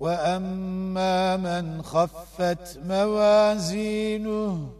وأما من خفت موازينه